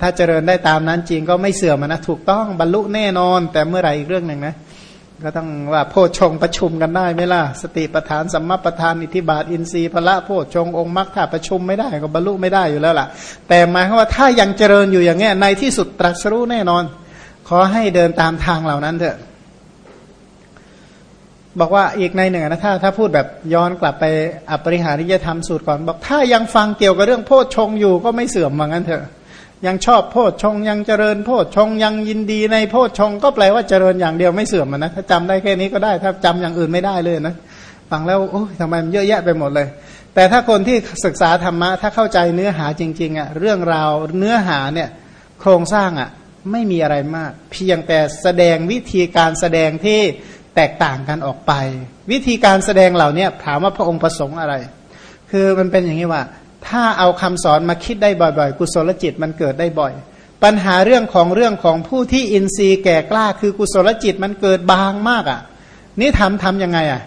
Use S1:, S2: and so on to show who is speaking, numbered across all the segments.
S1: ถ้าเจริญได้ตามนั้นจริงก็ไม่เสื่อมนะถูกต้องบรรลุแน่นอน แต่เมื่อไหร่อีกเรื่องหนึ่งนะก็ต้องว่าโพชงประชุมกันได้ไหมล่ะ สติประธานสัมมาประธานอิทธิบาทอินทรีย์พละโพชงองค์มรรคถ้าประชุมไม่ได้ก็บรรลุไม่ได้อยู่แล้วล่ะ แต่หมายความว่าถ้ายังเจริญอยู่อย่างเงี้ยในที่สุดตรัสรู้แน่นอน ขอให้เดินตามทางเหล่านั้นเถอะบอกว่าอีกในหนึ่งนะถ้าถ้าพูดแบบย้อนกลับไปอปริหาริยธรรมสูตรก่อน บอกถ้ายังฟังเกี่ยวกับเรื่องโพชงอยู่ก็ไม่เสื่อมเหมือนกันเถอะ ยังชอบโพชฌงยังเจริญโพชฌงยังยินดีในโพชฌงก็แปลว่าเจริญอย่างเดียวไม่เสื่อมนะถ้าจำได้แค่นี้ก็ได้ ถ้าจำอย่างอื่นไม่ได้เลยนะฟังแล้วโอ้ยทำไมมันเยอะแยะไปหมดเลย แต่ถ้าคนที่ศึกษาธรรมะถ้าเข้าใจเนื้อหาจริงๆอะเรื่องราวเนื้อหาเนี่ยโครงสร้างอะไม่มีอะไรมาก เพียงแต่แสดงวิธีการแสดงที่แตกต่างกันออกไป วิธีการแสดงเหล่านี้ถามว่าพระองค์ประสงค์อะไร คือมันเป็นอย่างนี้ว่า ถ้าเอาคำสอนมาคิดได้บ่อยๆ กุศลจิตมันเกิดได้บ่อย ปัญหาเรื่องของเรื่องของผู้ที่อินทรีย์แก่กล้า คือกุศลจิตมันเกิดบางมากอะ นี่ทำทำยังไงอะ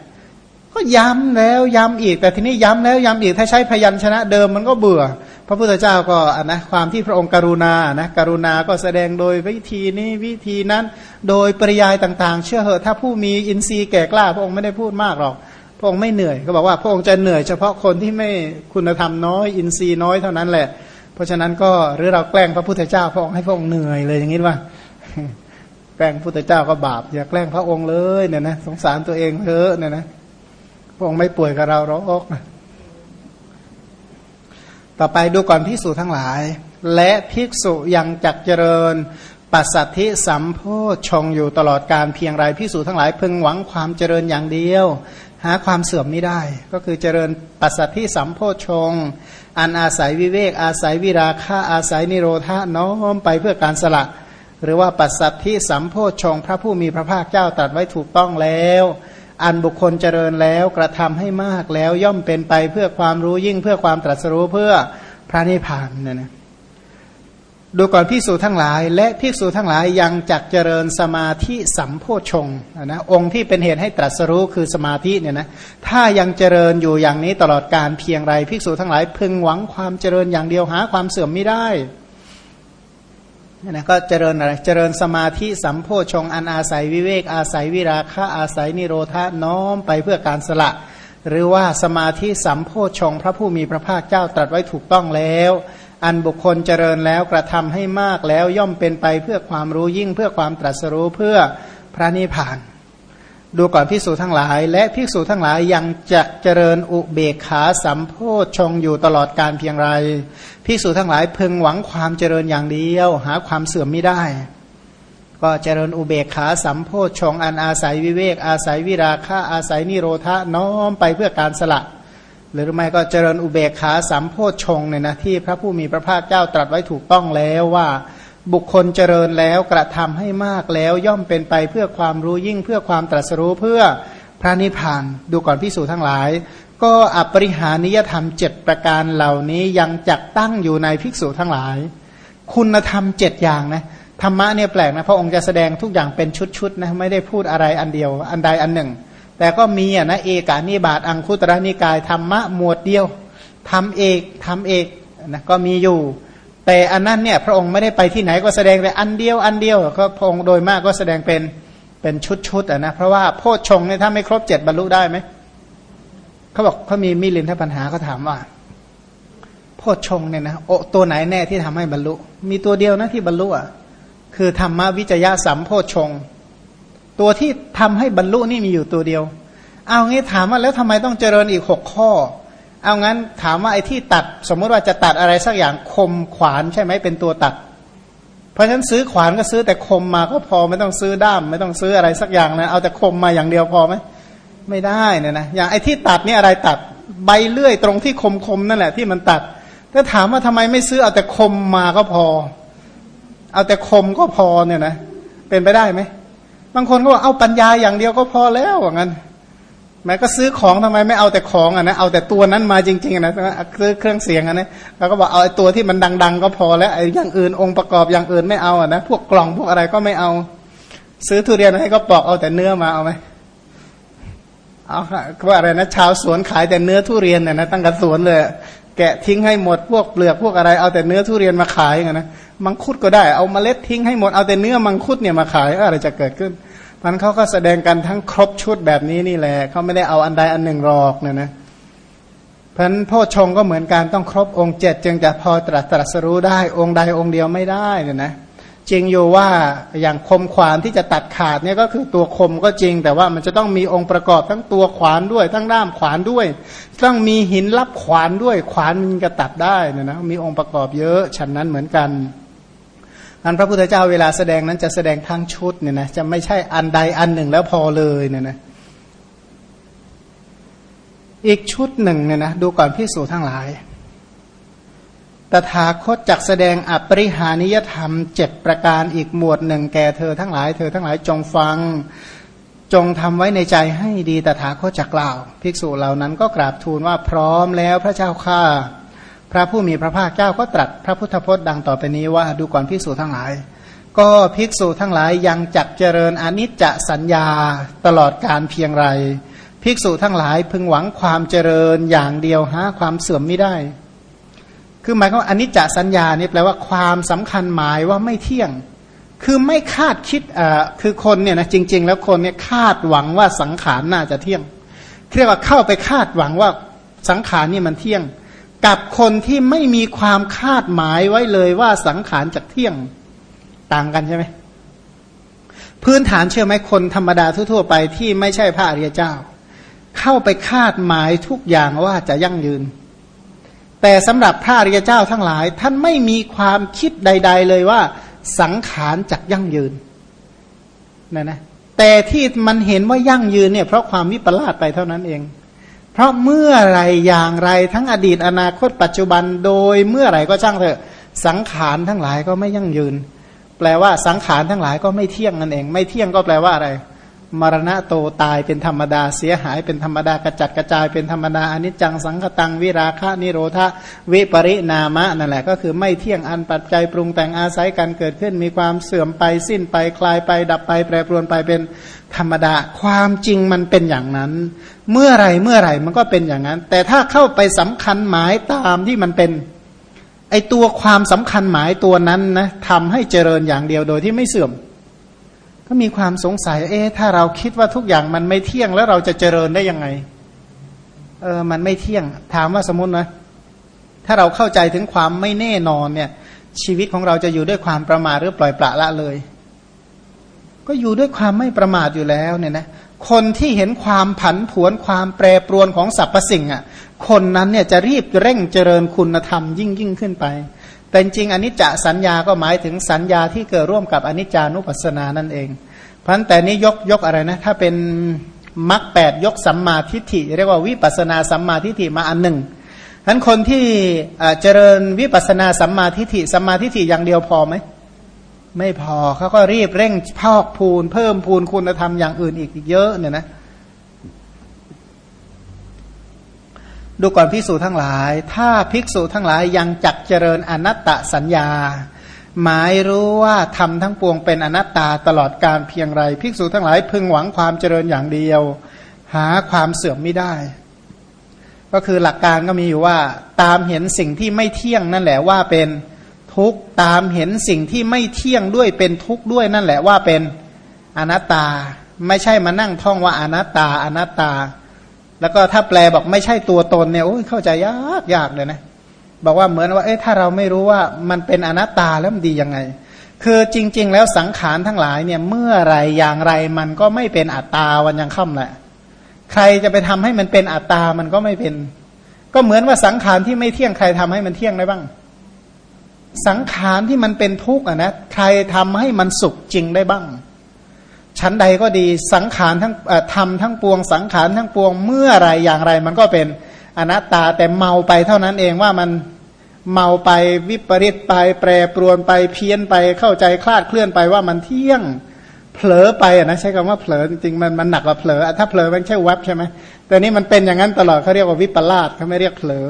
S1: ก็ย้ำแล้วย้ำอีก แต่ทีนี้ย้ำแล้วย้ำอีกถ้าใช้พยัญชนะเดิมมันก็เบื่อ พระพุทธเจ้าก็นะความที่พระองค์กรุณานะกรุณาก็แสดงโดยวิธีนี้วิธีนั้น โดยปริยายต่าง ๆ เชื่อเหอะถ้าผู้มีอินทรีย์แก่กล้า พระองค์ไม่ได้พูดมากหรอก พระองค์ไม่เหนื่อยก็บอกว่าพระองค์จะเหนื่อยเฉพาะคนที่ไม่คุณธรรมน้อยอินทรีย์น้อยเท่านั้นแหละ เพราะฉะนั้นก็หรือเราแกล้งพระพุทธเจ้า พระองค์ให้พระองค์เหนื่อยเลยอย่างนี้ว่า แกล้งพุทธเจ้าก็บาปอย่าแกล้งพระองค์เลยเนี่ยนะสงสารตัวเองเถอะเนี่ยนะพระองค์ไม่ป่วยกับเราหราอกนะต่อไปดูก่อนภิกษุทั้งหลาย และภิกษุยังจักเจริญปัสสัทธิสัมโพชงอยู่ตลอดการเพียงไรภิกษุทั้งหลายพึงหวังความเจริญอย่างเดียว หาความเสื่อมไม่ได้ ก็คือเจริญปัสสัทธิสัมโพชง อันอาศัยวิเวก อาศัยวิราคะอาศัยนิโรธาน้อมไปเพื่อการสละ หรือว่าปัสสัทธิสัมโพชง พระผู้มีพระภาคเจ้าตรัสไว้ถูกต้องแล้ว อันบุคคลเจริญแล้วกระทำให้มากแล้วย่อมเป็นไปเพื่อความรู้ยิ่งเพื่อความตรัสรู้เพื่อพระนิพพานเนี่ยนะ ดูก่อนพิสูจทั้งหลาย และพิสูจทั้งหลายยังจักเจริญสมาธิสัมโพชงนะองค์ที่เป็นเหตุให้ตรัสรู้คือสมาธิเนี่ยนะถ้ายังเจริญอยู่อย่างนี้ตลอดการเพียงไรภิกษุทั้งหลายพึงหวังความเจริญอย่างเดียวหาความเสื่อมไม่ได้นะก็เจริญอะไรเจริญสมาธิสัมโพชงอันอาศัยวิเวกอาศัยวิราคะอาศัยนิโรธาน้อมไปเพื่อการสละ หรือว่าสมาธิสัมโพชงพระผู้มีพระภาคเจ้าตรัสไว้ถูกต้องแล้ว อันบุคคลเจริญแล้วกระทำให้มากแล้วย่อมเป็นไปเพื่อความรู้ยิ่งเพื่อความตรัสรู้เพื่อพระนิพพาน ดูก่อนพิสูจทั้งหลาย และพิสูจทั้งหลายยังจะเจริญอุเบกขาสัมโพชงอยู่ตลอดการเพียงไรพิสูจทั้งหลายพึงหวังความเจริญอย่างเดียว หาความเสื่อมไม่ได้ ก็เจริญอุเบกขาสัมโพชงอันอาศัยวิเวกอาศัยวิราคะอาศัยนิโรธาน้อมไปเพื่อการสละ หรือไม่ก็เจริญอุเบกขาสัมโพชงเนี่ยนะที่พระผู้มีพระภาคเจ้าตรัสไว้ถูกต้องแล้วว่าบุคคลเจริญแล้วกระทำให้มากแล้วย่อมเป็นไปเพื่อความรู้ยิ่งเพื่อความตรัสรู้เพื่อพระนิพพานดูก่อนพิสูจทั้งหลาย ก็อปริหานิยธรรมเจ็ดประการเหล่านี้ยังจักตั้งอยู่ในภิกษุทั้งหลาย คุณธรรมเจ็ดอย่างนะธรรมะเนี่ยแปลกนะพระองค์จะแสดงทุกอย่างเป็นชุดๆนะไม่ได้พูดอะไรอันเดียว อันใดอันหนึ่ง แต่ก็มีอะนะเอกานิบาตอังคุตระนิกายธรรมะหมวดเดียวทำเอกทำเอกนะก็มีอยู่ แต่อันนั้นเนี่ยพระองค์ไม่ได้ไปที่ไหนก็แสดงแต่อันเดียวอันเดียวก็พระองค์โดยมากก็แสดงเป็นเป็นชุดๆอะนะเพราะว่าโพชฌงเนี่ยถ้าไม่ครบเจ็ดบรรลุได้ไหมเขาบอกเขามีมิลินทปัญหาเขาถามว่า โพชฌงเนี่ยนะโอตัวไหนแน่ที่ทำให้บรรลุ มีตัวเดียวนะที่บรรลุอะคือธรรมวิจยะสัมโพชฌง ตัวที่ทำให้บรรลุนี่มีอยู่ตัวเดียว เอางี้ถามว่าแล้วทำไมต้องเจริญอีกหกข้อ เอางั้นถามว่าไอ้ที่ตัด สมมติว่าจะตัดอะไรสักอย่างคมขวานใช่ไหมเป็นตัวตัด เพราะฉะนั้นซื้อขวานก็ซื้อแต่คมมาก็พอไม่ต้องซื้อด้าม ไม่ต้องซื้ออะไรสักอย่างนะเอาแต่คมมาอย่างเดียวพอไหมไม่ได้เนี่ยนะอย่างไอ้ที่ตัดนี่อะไรตัดใบเลื่อยตรงที่คมคมนั่นแหละที่มันตัดถ้าถามว่าทำไมไม่ซื้อเอาแต่คมมาก็พอ เอาแต่คมก็พอเนี่ยนะเป็นไปได้ไหม บางคนก็ว่าเอาปัญญาอย่างเดียวก็พอแล้วอย่างนั้นแม้ก็ซื้อของทำไมไม่เอาแต่ของอะนะเอาแต่ตัวนั้นมาจริงๆนะซื้อเครื่องเสียงอะนะแล้วก็บอกเอาไอ้ตัวที่มันดัง ๆ ก็พอแล้วไอ้อย่างอื่นองค์ประกอบอย่างอื่นไม่เอาอะนะพวกกล่องพวกอะไรก็ไม่เอา ซื้อทุเรียนให้ก็ปอกเอาแต่เนื้อมาเอาไหมเอาว่าอะไรนะชาวสวนขายแต่เนื้อทุเรียนเนี่ยนะตั้งกระสวนเลยแกะทิ้งให้หมดพวกเปลือกพวกอะไรเอาแต่เนื้อทุเรียนมาขายอย่างนะมังคุดก็ได้เอาเมล็ดทิ้งให้หมดเอาแต่เนื้อมังคุดเนี่ยมาขายอะไรจะเกิดขึ้น มันเขาก็แสดงกันทั้งครบชุดแบบนี้นี่แหละเขาไม่ได้เอาอันใดอันหนึ่งหรอกเนี่ยนะเพราะนั้นพ่อชงก็เหมือนการต้องครบองค์เจ็ดจึงจะพอตรัสตรัสรู้ได้องค์ใดองค์เดียวไม่ได้เนี่ยนะจริงอยู่ว่าอย่างคมขวานที่จะตัดขาดเนี่ยก็คือตัวคมก็จริง แต่ว่ามันจะต้องมีองค์ประกอบทั้งตัวขวานด้วย ทั้งด้ามขวานด้วย ต้องมีหินรับขวานด้วยขวานมันจะตัดได้นะนะมีองค์ประกอบเยอะฉันนั้นเหมือนกัน อันพระพุทธเจ้าเวลาแสดงนั้นจะแสดงทั้งชุดเนี่ยนะจะไม่ใช่อันใดอันหนึ่งแล้วพอเลยเนี่ยนะอีกชุดหนึ่งเนี่ยนะดูก่อนพิสูจทั้งหลาย ตถาคตจักแสดงอปริหานิยธรรมเจ็ดประการอีกหมวดหนึ่งแก่เธอทั้งหลายเธอทั้งหลายจงฟังจงทำไว้ในใจให้ดีตถาคตจักกล่าว ภิกษุเหล่านั้นก็กราบทูลว่าพร้อมแล้วพระเจ้าข้า พระผู้มีพระภาคเจ้าก็ตรัสพระพุทธพจน์ดังต่อไปนี้ว่าดูก่อนภิกษุทั้งหลาย ก็ภิกษุทั้งหลายยังจักเจริญอนิจจสัญญาตลอดการเพียงไร ภิกษุทั้งหลายพึงหวังความเจริญอย่างเดียวหาความเสื่อมไม่ได้ คือหมายความว่าอนิจจสัญญานี่แปลว่าความสำคัญหมายว่าไม่เที่ยง คือไม่คาดคิดอ่าคือคนเนี่ยนะจริง ๆ แล้วคนเนี่ยคาดหวังว่าสังขารน่าจะเที่ยงเรียกว่าเข้าไปคาดหวังว่าสังขารนี่มันเที่ยง กับคนที่ไม่มีความคาดหมายไว้เลยว่าสังขารจะเที่ยงต่างกันใช่ไหมพื้นฐานเชื่อไหมคนธรรมดาทั่วๆไปที่ไม่ใช่พระอริยเจ้า เข้าไปคาดหมายทุกอย่างว่าจะยั่งยืน แต่สำหรับพระอริยเจ้าทั้งหลาย ท่านไม่มีความคิดใด ๆ เลยว่าสังขารจักยั่งยืนนะนะแต่ที่มันเห็นว่ายั่งยืนเนี่ยเพราะความวิปลาสไปเท่านั้นเอง เพราะเมื่อไรอย่างไรทั้งอดีตอนาคตปัจจุบันโดยเมื่อไรก็ช่างเถอะ สังขารทั้งหลายก็ไม่ยั่งยืน แปลว่าสังขารทั้งหลายก็ไม่เที่ยงนั่นเอง ไม่เที่ยงก็แปลว่าอะไร มรณะโตตายเป็นธรรมดาเสียหายเป็นธรรมดากระจัดกระจายเป็นธรรมดาอนิจจังสังคตังวิราคะนิโรธาวิปริณามะนั่นแหละก็คือไม่เที่ยงอันปัจจัยปรุงแต่งอาศัยกันเกิดขึ้นมีความเสื่อมไปสิ้นไปคลายไปดับไป แปรปรวนไปเป็นธรรมดาความจริงมันเป็นอย่างนั้น เมื่อไรเมื่อไรมันก็เป็นอย่างนั้น แต่ถ้าเข้าไปสำคัญหมายตามที่มันเป็น ไอตัวความสำคัญหมายตัวนั้นนะทำให้เจริญอย่างเดียวโดยที่ไม่เสื่อม ก็มีความสงสัย เอ๊ะถ้าเราคิดว่าทุกอย่างมันไม่เที่ยงแล้วเราจะเจริญได้ยังไง เออ มันไม่เที่ยง ถามว่าสมมตินะถ้าเราเข้าใจถึงความไม่แน่นอนเนี่ย ชีวิตของเราจะอยู่ด้วยความประมาทหรือปล่อยปละละเลย ก็อยู่ด้วยความไม่ประมาทอยู่แล้วเนี่ยนะ คนที่เห็นความผันผวนความแปรปรวนของสรรพสิ่งอะ คนนั้นเนี่ยจะรีบเร่งเจริญคุณธรรมยิ่งยิ่งขึ้นไป แต่จริงอนิจจสัญญาก็หมายถึงสัญญาที่เกิดร่วมกับอนิจจานุปัสสนานั่นเอง เพราะแต่นี้ยกยกอะไรนะ ถ้าเป็นมรรคแปดยกสัมมาทิฏฐิเรียกว่าวิปัสนาสัมมาทิฏฐิมาอันหนึ่งฉะนั้นคนที่เจริญวิปัสนาสัมมาทิฏฐิสัมมาทิฏฐิอย่างเดียวพอไหม ไม่พอเขาก็รีบเร่งพอกพูน เพิ่มพูนคุณธรรมอย่างอื่นอีกเยอะเนี่ยนะ ดูก่อนภิกษุทั้งหลาย ถ้าภิกษุทั้งหลายยังจักเจริญอนัตตสัญญา หมายรู้ว่าทำทั้งปวงเป็นอนัตตาตลอดการเพียงไร ภิกษุทั้งหลายพึงหวังความเจริญอย่างเดียว หาความเสื่อมไม่ได้ ก็คือหลักการก็มีอยู่ว่า ตามเห็นสิ่งที่ไม่เที่ยงนั่นแหละว่าเป็น ทุกตามเห็นสิ่งที่ไม่เที่ยงด้วยเป็นทุกข์ด้วยนั่นแหละว่าเป็นอนัตตา ไม่ใช่มานั่งท่องว่าอนัตตาอนัตตา แล้วก็ถ้าแปลบอกไม่ใช่ตัวตนเนี่ยโอ้ยเข้าใจยากยากเลยนะบอกว่าเหมือนว่าเอ๊ะถ้าเราไม่รู้ว่ามันเป็นอนัตตาแล้วมันดียังไง คือจริง ๆ แล้วสังขารทั้งหลายเนี่ยเมื่อไรอย่างไรมันก็ไม่เป็นอัตตาวันยังค่ำแหละ ใครจะไปทำให้มันเป็นอัตตามันก็ไม่เป็น ก็เหมือนว่าสังขารที่ไม่เที่ยงใครทำให้มันเที่ยงได้บ้าง สังขารที่มันเป็นทุกข์อะนะใครทำให้มันสุขจริงได้บ้าง ชั้นใดก็ดีสังขารทั้งทำทั้งปวง สังขารทั้งปวงเมื่อไรอย่างไร มันก็เป็นอนัตตาแต่เมาไปเท่านั้นเองว่ามันเมาไปวิปริตไป แปรปรวนไปเพี้ยนไปเข้าใจคลาดเคลื่อนไปว่ามันเที่ยงเผลอไปอะนะใช้คำว่าเผลอจริงมันมันหนักกว่าเผลอถ้าเผลอมันใช่วับใช่ไหมแต่นี้มันเป็นอย่างนั้นตลอดเขาเรียกว่าวิปลาสเขาไม่เรียกเผลอ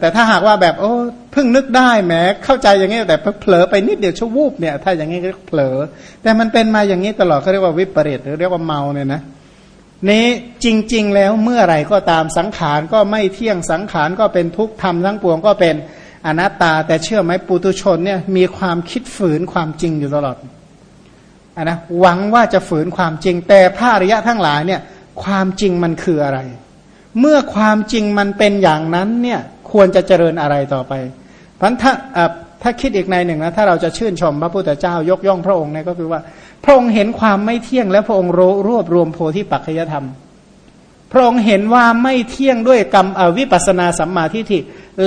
S1: แต่ถ้าหากว่าแบบโอ้เพิ่งนึกได้แหมเข้าใจอย่างนี้แต่เผลอไปนิดเดียวชั่ววูบเนี่ย ถ้าอย่างนี้ก็เผลอ แต่มันเป็นมาอย่างนี้ตลอดเขาเรียกว่าวิปริตหรือเรียกว่าเมาเนี่ยนะนี้จริง ๆ แล้วเมื่อไรก็ตามสังขารก็ไม่เที่ยงสังขารก็เป็นทุกข์ธรรมทั้งปวงก็เป็นอนัตตา แต่เชื่อไหมปุตุชนเนี่ยมีความคิดฝืนความจริงอยู่ตลอดอนนะหวังว่าจะฝืนความจริง แต่พระอริยะทั้งหลายเนี่ยความจริงมันคืออะไร เมื่อความจริงมันเป็นอย่างนั้นเนี่ย ควรจะเจริญอะไรต่อไปพันถ้าถ้าคิดอีกในหนึ่งนะถ้าเราจะชื่นชมพระพุทธเจ้ายกย่องพระองค์เนี่ยก็คือว่า พระองค์เห็นความไม่เที่ยงและพระองค์รวบรวมโพธิปัจจยธรรม พระองค์เห็นว่าไม่เที่ยงด้วยกรรมอวิปัสนาสัมมาทิฏฐิ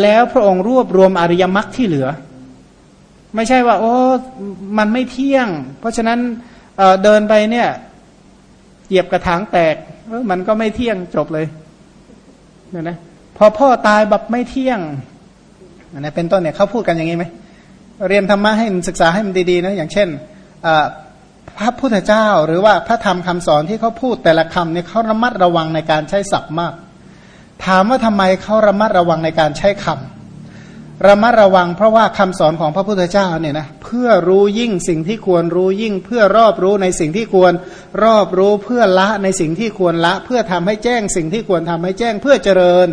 S1: แล้วพระองค์รวบรวมอริยมรรคที่เหลือ ไม่ใช่ว่า โอ้มันไม่เที่ยง เพราะฉะนั้นเเดินไปเนี่ยเหยียบกระถางแตกมันก็ไม่เที่ยงจบเลยเนี่ยนะ พอพ่อตายแบบไม่เที่ยงอันนี้เป็นต้นเนี่ยเขาพูดกันอย่างนี้ไหมเรียนธรรมะให้มันศึกษาให้มันดีๆนะอย่างเช่นพระพุทธเจ้าหรือว่าพระธรรมคำสอนที่เขาพูดแต่ละคำเนี่ยเขาระมัดระวังในการใช้ศัพท์มาก ถามว่าทำไมเขาระมัดระวังในการใช้คำ ระมัดระวังเพราะว่าคำสอนของพระพุทธเจ้าเนี่ยนะเพื่อรู้ยิ่งสิ่งที่ควรรู้ยิ่ง เพื่อรอบรู้ในสิ่งที่ควรรอบรู้เพื่อละในสิ่งที่ควรละ เพื่อทำให้แจ้งสิ่งที่ควรทำให้แจ้งเพื่อเจริญ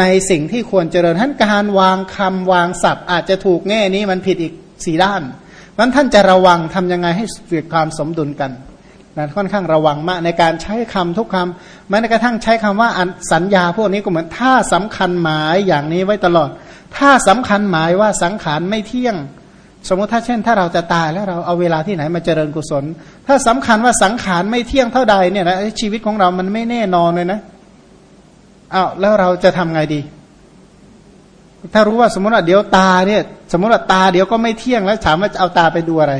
S1: ในสิ่งที่ควรเจริญท่านการวางคำวางศัพท์ อาจจะถูกแง่นี้มันผิดอีกสี่ด้านนั้นท่านจะระวังทํำยังไงให้เกิดความสมดุลกันนะค่อนข้างระวังมากในการใช้คำทุกคำแม้กระทั่งใช้คำว่าสัญญาพวกนี้ก็เหมือนถ้าสำคัญหมายอย่างนี้ไว้ตลอด ถ้าสำคัญหมายว่าสังขารไม่เที่ยง สมมติถ้าเช่น ถ้าเราจะตายแล้วเราเอาเวลาที่ไหนมาเจริญกุศล ถ้าสำคัญว่าสังขารไม่เที่ยงเท่าใดเนี่ยนะชีวิตของเรามันไม่แน่นอนเลยนะอ้าวแล้วเราจะทำไงดี ถ้ารู้ว่าสมมติว่าเดี๋ยวตาเนี่ย สมมติว่าตาเดี๋ยวก็ไม่เที่ยงแล้วถามว่าจะเอาตาไปดูอะไร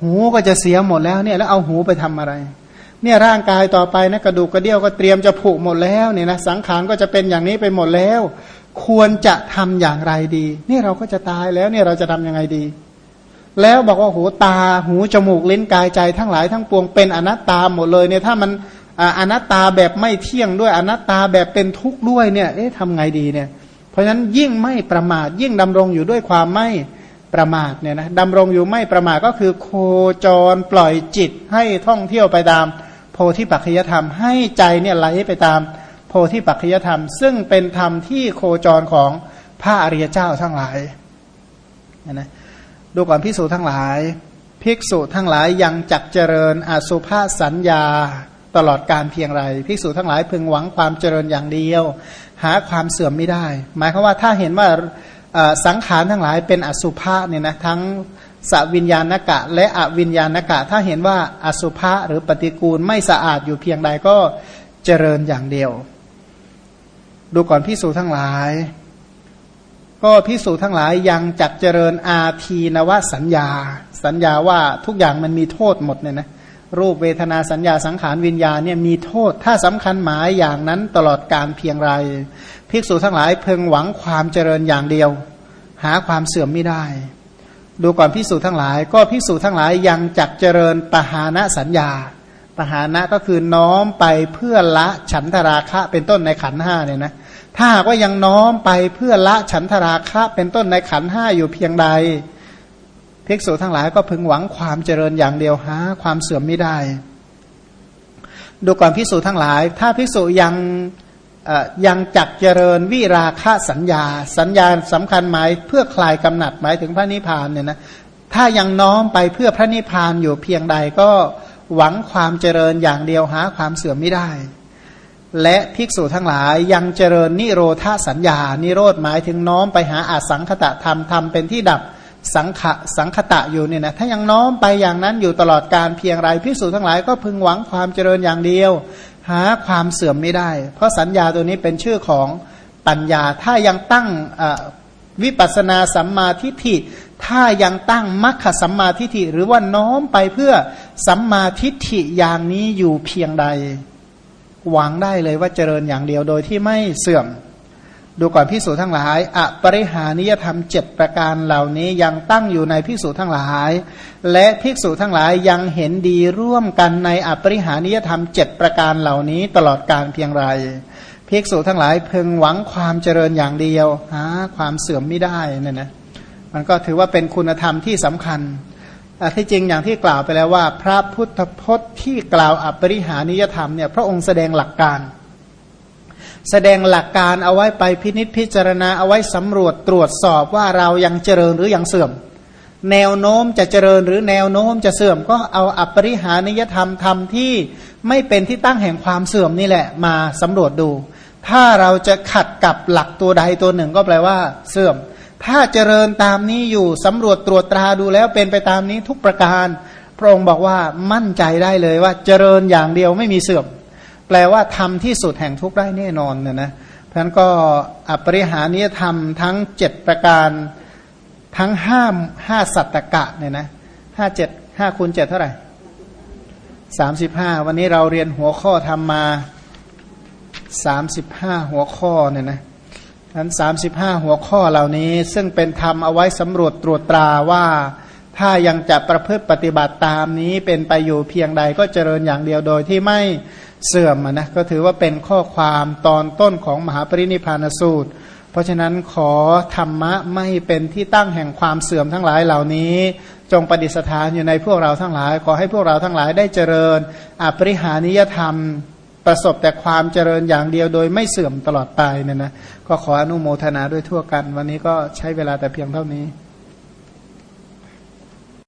S1: หูก็จะเสียหมดแล้วเนี่ย แล้วเอาหูไปทำอะไรเนี่ยร่างกายต่อไปนะกระดูกกระเดี่ยวก็เตรียมจะผุหมดแล้วเนี่ยนะสังขารก็จะเป็นอย่างนี้ไปหมดแล้ว ควรจะทำอย่างไรดี นี่เราก็จะตายแล้วเนี่ยเราจะทํำยังไงดี แล้วบอกว่าโหตาหูจมูกลิ้นกายใจทั้งหลายทั้งปวงเป็นอนัตตาหมดเลยเนี่ยถ้ามันอนัตตาแบบไม่เที่ยงด้วยอนัตตาแบบเป็นทุกข์ด้วยเนี่ย เอ๊ะทำไงดีเนี่ย เพราะฉะนั้นยิ่งไม่ประมาทยิ่งดำรงอยู่ด้วยความไม่ประมาทเนี่ยนะดำรงอยู่ไม่ประมาทก็คือโคจรปล่อยจิตให้ท่องเที่ยวไปตาม โพธิปัจจยธรรมให้ใจเนี่ยไหลไปตาม โพธิปัจจยธรรม ซึ่งเป็นธรรมที่โคจรของพระอริยเจ้าทั้งหลายนะดูก่อนพิสูจทั้งหลาย ภิกษุทั้งหลายยังจักเจริญอสุภาสัญญาตลอดการเพียงไรภิกษุทั้งหลายพึงหวังความเจริญอย่างเดียว หาความเสื่อมไม่ได้ หมายความว่าถ้าเห็นว่าสังขารทั้งหลายเป็นอสุภะเนี่ยนะทั้งสวิญญาณกะ และอวิญญาณกะ ถ้าเห็นว่าอสุภะหรือปฏิกูลไม่สะอาดอยู่เพียงใดก็เจริญอย่างเดียว ดูก่อนพิสูจทั้งหลาย ก็พิสูจทั้งหลายยังจักเจริญอาทีนวสัญญา สัญญาว่าทุกอย่างมันมีโทษหมดเนี่ยนะรูปเวทนาสัญญาสังขารวิญญาณเนี่ยมีโทษถ้าสำคัญหมายอย่างนั้นตลอดการเพียงไร ภิกษุทั้งหลายเพึงหวังความเจริญอย่างเดียว หาความเสื่อมไม่ได้ ดูก่อนภิกษุทั้งหลาย ก็ภิกษุทั้งหลายยังจักเจริญปหานะสัญญา ปหานะก็คือน้อมไปเพื่อละฉันทราคะเป็นต้นในขันห้าเนี่ยนะถ้าหากว่ายังน้อมไปเพื่อละฉันทราคะเป็นต้นในขันห้าอยู่เพียงใดภิกษุทั้งหลายก็พึงหวังความเจริญอย่างเดียวหาความเสื่อมไม่ได้ ดูก่อนภิกษุทั้งหลาย ถ้าภิกษุยังยังจักเจริญวิราคะสัญญา สัญญาสำคัญหมายเพื่อคลายกำหนัดหมายถึงพระนิพพานเนี่ยนะถ้ายังน้อมไปเพื่อพระนิพพานอยู่เพียงใดก็ หวังความเจริญอย่างเดียวหาความเสื่อมไม่ได้ และภิกษุทั้งหลายยังเจริญนิโรธาสัญญา นิโรธหมายถึงน้อมไปหาอาสังคตะธรรมธรรมเป็นที่ดับสังขะสังคตะอยู่เนี่ยนะถ้ายังน้อมไปอย่างนั้นอยู่ตลอดการเพียงไรพิสูจน์ทั้งหลายก็พึงหวังความเจริญอย่างเดียว หาความเสื่อมไม่ได้ เพราะสัญญาตัวนี้เป็นชื่อของปัญญาถ้ายังตั้ง วิปัสนาสัมมาทิฏฐิถ้ายังตั้งมัคคสัมมาทิฏฐิหรือว่าน้อมไปเพื่อสัมมาทิฏฐิอย่างนี้อยู่เพียงใด หวังได้เลยว่าเจริญอย่างเดียวโดยที่ไม่เสื่อม ดูก่อนพิสูจทั้งหลายอปริหานิยธรรมเจ็ดประการเหล่านี้ยังตั้งอยู่ในพิสูจทั้งหลาย และพิสูจทั้งหลายยังเห็นดีร่วมกันในอปริหานิยธรรมเจ็ดประการเหล่านี้ตลอดการเพียงไร ภิกษุทั้งหลายเพึงหวังความเจริญอย่างเดียวหาความเสื่อมไม่ได้นั่นนะมันก็ถือว่าเป็นคุณธรรมที่สำคัญที่จริงอย่างที่กล่าวไปแล้วว่า พระพุทธพจน์ที่กล่าวอัปริหานิยธรรมเนี่ยพระองค์แสดงหลักการ แสดงหลักการเอาไว้ไปพินิษพิจารณาเอาไว้สำรวจตรวจสอบว่าเรายังเจริญหรือยังเสื่อม แนวโน้มจะเจริญหรือแนวโน้มจะเสื่อม ก็เอาอัปริหานิยธรรมธรรมที่ไม่เป็นที่ตั้งแห่งความเสื่อมนี่แหละมาสำรวจดู ถ้าเราจะขัดกับหลักตัวใดตัวหนึ่งก็แปลว่า เสื่อม ถ้าเจริญตามนี้อยู่สำรวจตรวจตราดูแล้วเป็นไปตามนี้ทุกประการ พระองค์บอกว่ามั่นใจได้เลยว่าเจริญอย่างเดียวไม่มีเสื่อม แปลว่าทำที่สุดแห่งทุกได้แน่นอนเนี่ยนะเพราะนั้นก็อปริหานิยธรรมทั้งเจ็ดประการทั้งห้าห้าสัตตกะเนี่ยนะห้าเจ็ดห้าคูณเจ็ดเท่าไหร่สามสิบห้าวันนี้เราเรียนหัวข้อทำมา สามสิบห้าหัวข้อเนี่ยนะทั้นสามสิบห้าหัวข้อเหล่านี้ซึ่งเป็นธรรมเอาไว้สำรวจตรวจตราว่า ถ้ายังจะประพฤติปฏิบัติตามนี้เป็นไปอยู่เพียงใดก็เจริญอย่างเดียวโดยที่ไม่เสื่อมนะก็ถือว่าเป็นข้อความตอนต้นของมหาปรินิพานสูตร เพราะฉะนั้นขอธรรมะไม่เป็นที่ตั้งแห่งความเสื่อมทั้งหลายเหล่านี้ จงประดิษฐานอยู่ในพวกเราทั้งหลาย ขอให้พวกเราทั้งหลายได้เจริญอปริหานิยธรรม ประสบแต่ความเจริญอย่างเดียวโดยไม่เสื่อมตลอดไปเนี่ยนะก็ขออนุโมทนาด้วยทั่วกัน วันนี้ก็ใช้เวลาแต่เพียงเท่านี้